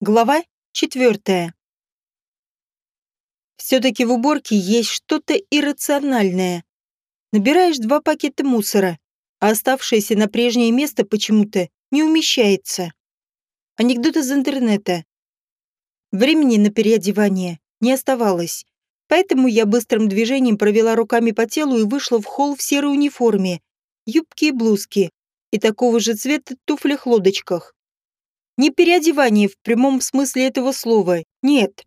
Глава четвертая. Все-таки в уборке есть что-то иррациональное. Набираешь два пакета мусора, а оставшееся на прежнее место почему-то не умещается. Анекдот из интернета. Времени на переодевание не оставалось, поэтому я быстрым движением провела руками по телу и вышла в холл в серой униформе, юбки и блузки и такого же цвета туфлях-лодочках. Не переодевание в прямом смысле этого слова, нет.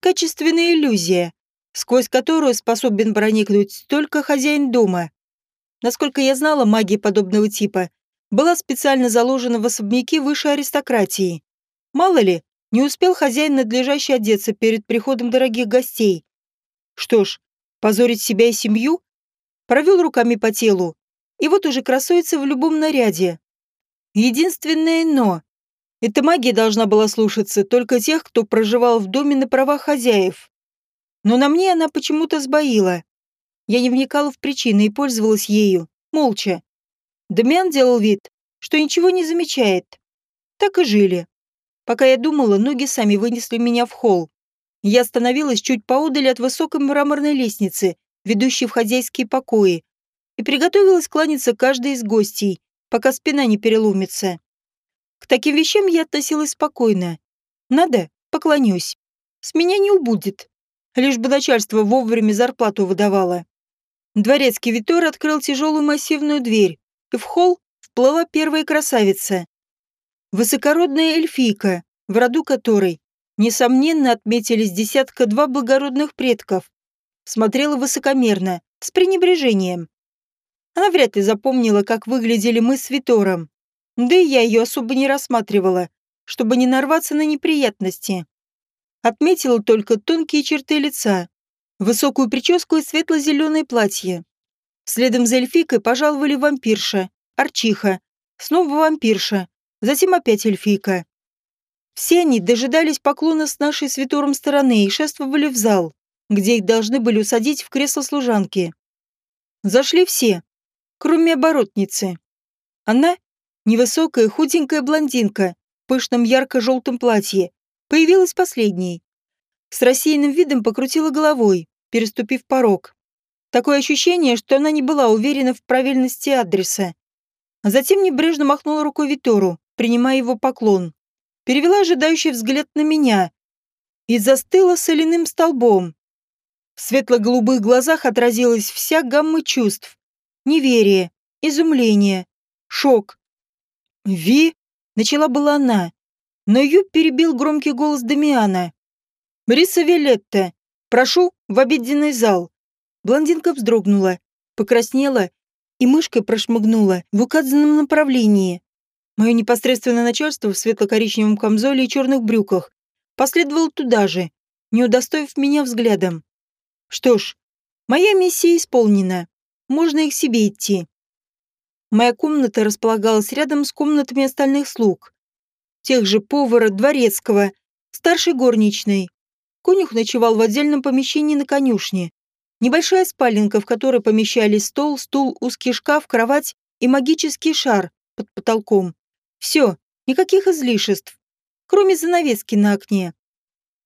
Качественная иллюзия, сквозь которую способен проникнуть только хозяин дома. Насколько я знала, магия подобного типа была специально заложена в особняке высшей аристократии. Мало ли, не успел хозяин надлежаще одеться перед приходом дорогих гостей. Что ж, позорить себя и семью? Провел руками по телу, и вот уже красуется в любом наряде. Единственное «но» Эта магия должна была слушаться только тех, кто проживал в доме на правах хозяев. Но на мне она почему-то сбоила. Я не вникала в причины и пользовалась ею, молча. Дамиан делал вид, что ничего не замечает. Так и жили. Пока я думала, ноги сами вынесли меня в холл. Я остановилась чуть поодаль от высокой мраморной лестницы, ведущей в хозяйские покои, и приготовилась кланяться каждой из гостей, пока спина не переломится. К таким вещам я относилась спокойно. Надо, поклонюсь. С меня не убудет. Лишь бы начальство вовремя зарплату выдавало. Дворецкий Витор открыл тяжелую массивную дверь, и в холл вплыла первая красавица. Высокородная эльфийка, в роду которой, несомненно, отметились десятка-два благородных предков. Смотрела высокомерно, с пренебрежением. Она вряд ли запомнила, как выглядели мы с Витором. Да и я ее особо не рассматривала, чтобы не нарваться на неприятности. Отметила только тонкие черты лица, высокую прическу и светло-зеленое платье. Следом за эльфийкой пожаловали вампирша, арчиха, снова вампирша, затем опять эльфийка. Все они дожидались поклона с нашей святором стороны и шествовали в зал, где их должны были усадить в кресло служанки. Зашли все, кроме оборотницы. Она Невысокая, худенькая блондинка в пышном ярко-желтом платье появилась последней. С рассеянным видом покрутила головой, переступив порог. Такое ощущение, что она не была уверена в правильности адреса. А затем небрежно махнула рукой Витору, принимая его поклон. Перевела ожидающий взгляд на меня и застыла соляным столбом. В светло-голубых глазах отразилась вся гамма чувств. Неверие, изумление, шок, «Ви?» — начала была она, но ее перебил громкий голос Дамиана. «Риса Виолетта, прошу в обеденный зал». Блондинка вздрогнула, покраснела и мышкой прошмыгнула в указанном направлении. Мое непосредственное начальство в светло-коричневом камзоле и черных брюках последовало туда же, не удостоив меня взглядом. Что ж, моя миссия исполнена. Можно их себе идти. Моя комната располагалась рядом с комнатами остальных слуг. Тех же повара, дворецкого, старшей горничной. Конюх ночевал в отдельном помещении на конюшне. Небольшая спаленка, в которой помещались стол, стул, узкий шкаф, кровать и магический шар под потолком. Все, никаких излишеств, кроме занавески на окне.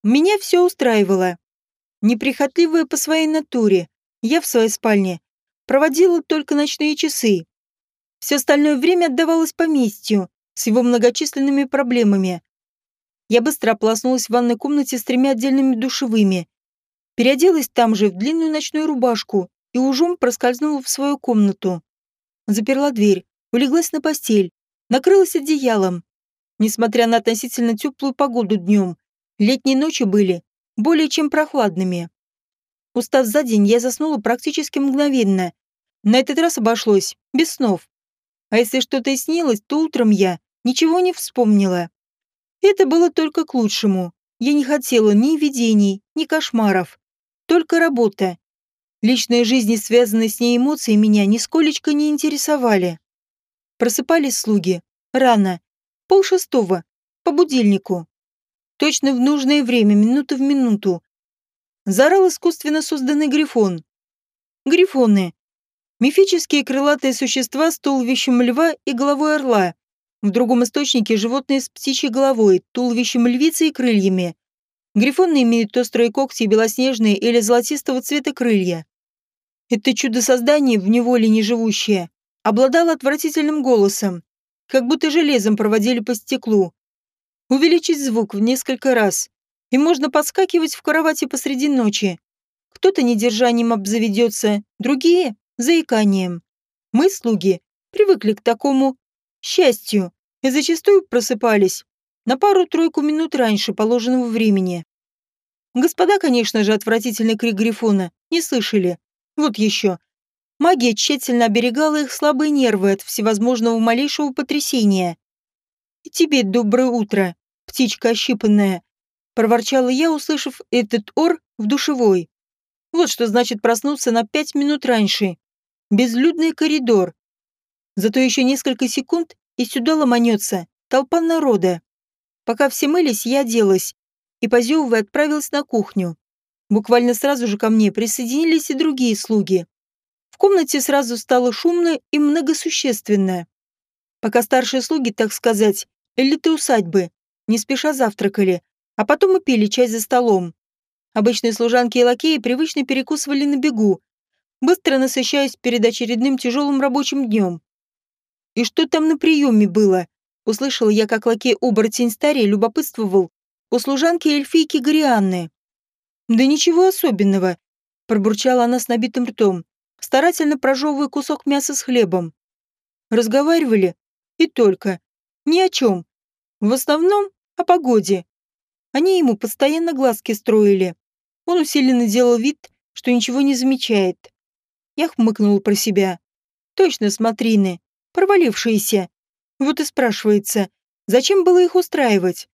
Меня все устраивало. Неприхотливая по своей натуре, я в своей спальне проводила только ночные часы, все остальное время отдавалось поместью с его многочисленными проблемами. Я быстро ополоснулась в ванной комнате с тремя отдельными душевыми. Переоделась там же в длинную ночную рубашку и ужом проскользнула в свою комнату. Заперла дверь, улеглась на постель, накрылась одеялом. Несмотря на относительно теплую погоду днем, летние ночи были более чем прохладными. Устав за день, я заснула практически мгновенно. На этот раз обошлось, без снов. А если что-то и снилось, то утром я ничего не вспомнила. Это было только к лучшему. Я не хотела ни видений, ни кошмаров. Только работа. Личная жизнь и связанные с ней эмоции меня нисколечко не интересовали. Просыпались слуги. Рано. Пол шестого. По будильнику. Точно в нужное время, минута в минуту. Зарал искусственно созданный грифон. Грифоны Мифические крылатые существа с туловищем льва и головой орла, В другом источнике животные с птичьей головой, туловищем львицы и крыльями. Грифоны имеют острые когти и белоснежные или золотистого цвета крылья. Это чудо-создание, в неволе не живущее, обладало отвратительным голосом, как будто железом проводили по стеклу. Увеличить звук в несколько раз, и можно подскакивать в кровати посреди ночи. Кто-то недержанием обзаведется, другие — заиканием. Мы, слуги, привыкли к такому счастью и зачастую просыпались на пару-тройку минут раньше положенного времени. Господа, конечно же, отвратительный крик Грифона не слышали. Вот еще. Магия тщательно оберегала их слабые нервы от всевозможного малейшего потрясения. «И тебе доброе утро, птичка ощипанная», — проворчала я, услышав этот ор в душевой. Вот что значит проснуться на пять минут раньше. Безлюдный коридор, Зато еще несколько секунд, и сюда ломанется толпа народа. Пока все мылись, я оделась и, позевывая, отправилась на кухню. Буквально сразу же ко мне присоединились и другие слуги. В комнате сразу стало шумно и многосущественно. Пока старшие слуги, так сказать, элиты усадьбы, не спеша завтракали, а потом и пили чай за столом. Обычные служанки и лакеи привычно перекусывали на бегу, быстро насыщаясь перед очередным тяжелым рабочим днем. «И что там на приеме было?» Услышала я, как лакей-оборотень старей любопытствовал у служанки эльфийки Горианны. «Да ничего особенного», — пробурчала она с набитым ртом, старательно прожевывая кусок мяса с хлебом. Разговаривали и только. Ни о чем. В основном о погоде. Они ему постоянно глазки строили. Он усиленно делал вид, что ничего не замечает. Я хмыкнула про себя. Точно смотрины провалившиеся. Вот и спрашивается, зачем было их устраивать?